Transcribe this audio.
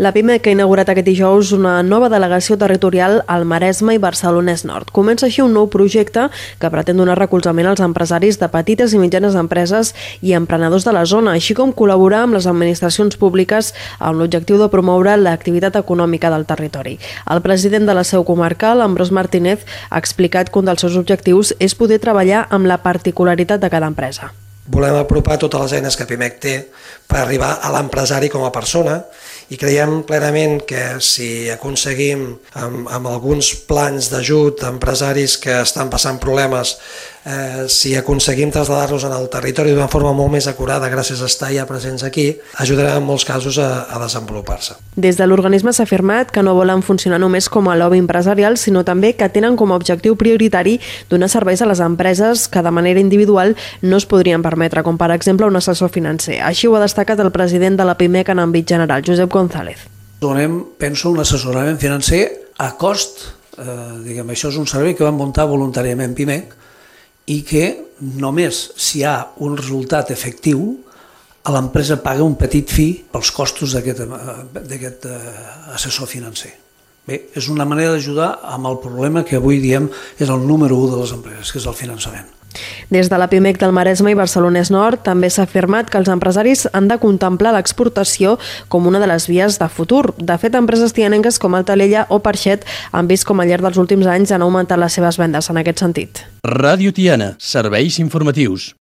La PIMEC ha inaugurat aquest dijous una nova delegació territorial al Maresme i Barcelonès Nord. Comença així un nou projecte que pretén donar recolzament als empresaris de petites i mitjanes empreses i emprenedors de la zona, així com col·laborar amb les administracions públiques amb l'objectiu de promoure l'activitat econòmica del territori. El president de la seu comarcal, Ambrós Martínez, ha explicat que un dels seus objectius és poder treballar amb la particularitat de cada empresa. Volem apropar totes les eines que PIMEC té per arribar a l'empresari com a persona i creiem plenament que si aconseguim amb, amb alguns plans d'ajut a empresaris que estan passant problemes eh, si aconseguim traslladar-los en el territori d'una forma molt més acurada gràcies a estar ja presents aquí, ajudarà en molts casos a, a desenvolupar-se. Des de l'organisme s'ha afirmat que no volen funcionar només com a lobby empresarial, sinó també que tenen com a objectiu prioritari donar serveis a les empreses que de manera individual no es podrien permetre, com per exemple un assessor financer. Així ho ha destacat el president de la PIMEC en àmbit general, Josep. Donem, penso, un assessorament financer a cost, eh, diguem, això és un servei que vam muntar voluntàriament PIMEC i que només si hi ha un resultat efectiu a l'empresa paga un petit fi pels costos d'aquest eh, assessor financer. Bé, és una manera d'ajudar amb el problema que avui diem és el número 1 de les empreses, que és el finançament. Des de la PIMEC del Maresme i Barcelonès Nord també s'ha afirmat que els empresaris han de contemplar l'exportació com una de les vies de futur. De fet, empreses tianenques com Altalella o Parxet han vist com al llarg dels últims anys han augmentat les seves vendes en aquest sentit. Ràdio Tiana, serveis informatius.